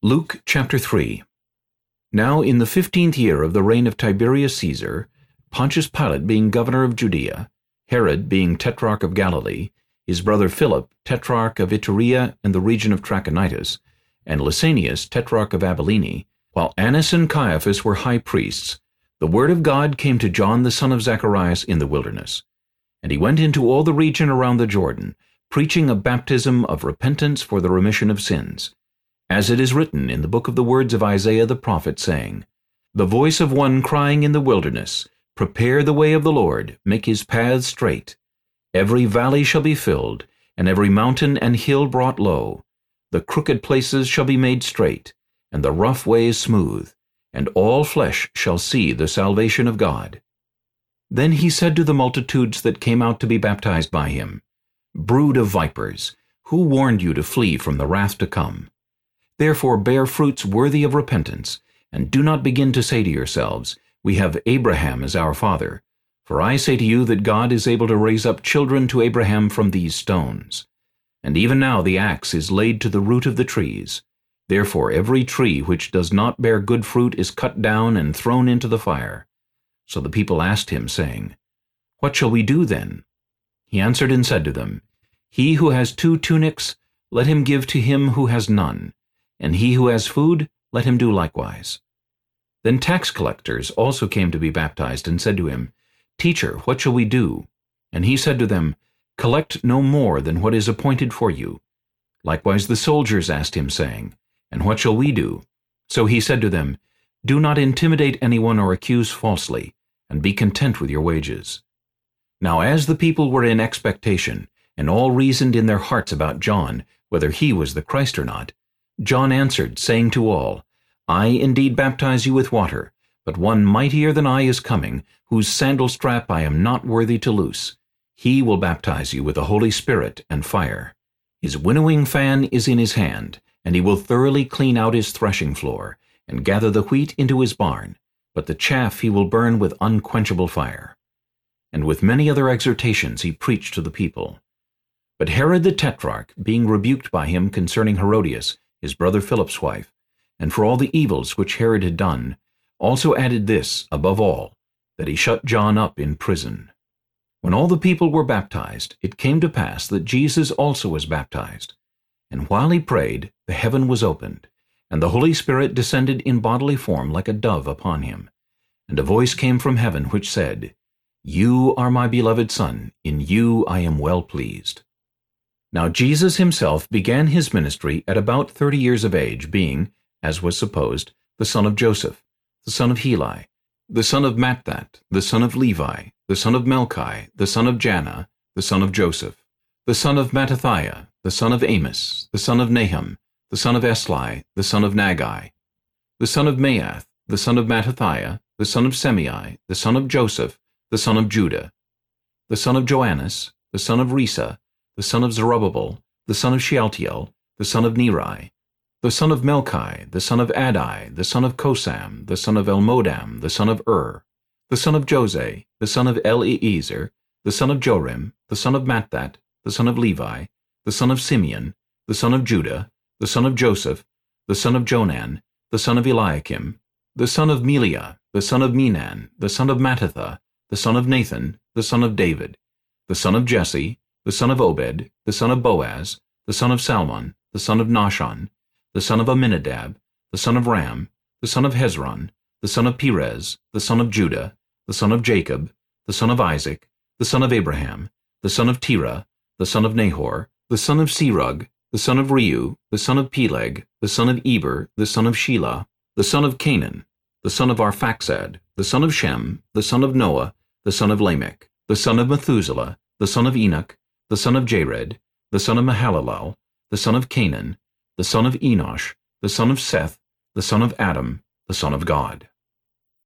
Luke chapter 3 Now in the fifteenth year of the reign of Tiberius Caesar, Pontius Pilate being governor of Judea, Herod being tetrarch of Galilee, his brother Philip tetrarch of Iturea and the region of Trachonitis, and Lysanias tetrarch of Abilene, while Annas and Caiaphas were high priests, the word of God came to John the son of Zacharias in the wilderness. And he went into all the region around the Jordan, preaching a baptism of repentance for the remission of sins as it is written in the book of the words of Isaiah the prophet, saying, The voice of one crying in the wilderness, Prepare the way of the Lord, make his paths straight. Every valley shall be filled, and every mountain and hill brought low. The crooked places shall be made straight, and the rough ways smooth, and all flesh shall see the salvation of God. Then he said to the multitudes that came out to be baptized by him, Brood of vipers, who warned you to flee from the wrath to come? Therefore bear fruits worthy of repentance, and do not begin to say to yourselves, We have Abraham as our father. For I say to you that God is able to raise up children to Abraham from these stones. And even now the axe is laid to the root of the trees. Therefore every tree which does not bear good fruit is cut down and thrown into the fire. So the people asked him, saying, What shall we do then? He answered and said to them, He who has two tunics, let him give to him who has none, and he who has food, let him do likewise. Then tax collectors also came to be baptized, and said to him, Teacher, what shall we do? And he said to them, Collect no more than what is appointed for you. Likewise the soldiers asked him, saying, And what shall we do? So he said to them, Do not intimidate anyone or accuse falsely, and be content with your wages. Now as the people were in expectation, and all reasoned in their hearts about John, whether he was the Christ or not, John answered, saying to all, I indeed baptize you with water, but one mightier than I is coming, whose sandal strap I am not worthy to loose. He will baptize you with the Holy Spirit and fire. His winnowing fan is in his hand, and he will thoroughly clean out his threshing floor, and gather the wheat into his barn, but the chaff he will burn with unquenchable fire. And with many other exhortations he preached to the people. But Herod the Tetrarch, being rebuked by him concerning Herodias, his brother Philip's wife, and for all the evils which Herod had done, also added this, above all, that he shut John up in prison. When all the people were baptized, it came to pass that Jesus also was baptized. And while he prayed, the heaven was opened, and the Holy Spirit descended in bodily form like a dove upon him. And a voice came from heaven which said, You are my beloved Son, in you I am well pleased. Now Jesus himself began his ministry at about thirty years of age, being, as was supposed, the son of Joseph, the son of Heli, the son of Matthat, the son of Levi, the son of Melchi, the son of Janna, the son of Joseph, the son of Mattathiah, the son of Amos, the son of Nahum, the son of Esli, the son of Naggai, the son of Maath, the son of Mattathiah, the son of Semei, the son of Joseph, the son of Judah, the son of Joannas, the son of Rhesa, the son of Zerubbabel, the son of Shealtiel, the son of Neri, the son of Melchi, the son of Addi, the son of Cosam, the son of Elmodam, the son of Ur, the son of Jose, the son of Eliezer, the son of Jorim, the son of Matthat, the son of Levi, the son of Simeon, the son of Judah, the son of Joseph, the son of Jonan, the son of Eliakim, the son of Melea, the son of Menan, the son of Mattathah, the son of Nathan, the son of David, the son of Jesse, the son of Obed, the son of Boaz, the son of Salmon, the son of Nahshon, the son of Amminadab, the son of Ram, the son of Hezron, the son of Perez, the son of Judah, the son of Jacob, the son of Isaac, the son of Abraham, the son of Terah, the son of Nahor, the son of Serug, the son of Reu, the son of Peleg, the son of Eber, the son of Shelah, the son of Cainan, the son of Arphaxad, the son of Shem, the son of Noah, the son of Lamech, the son of Methuselah, the son of Enoch, the son of Jared, the son of Mahalalel, the son of Cainan, the son of Enosh, the son of Seth, the son of Adam, the son of God.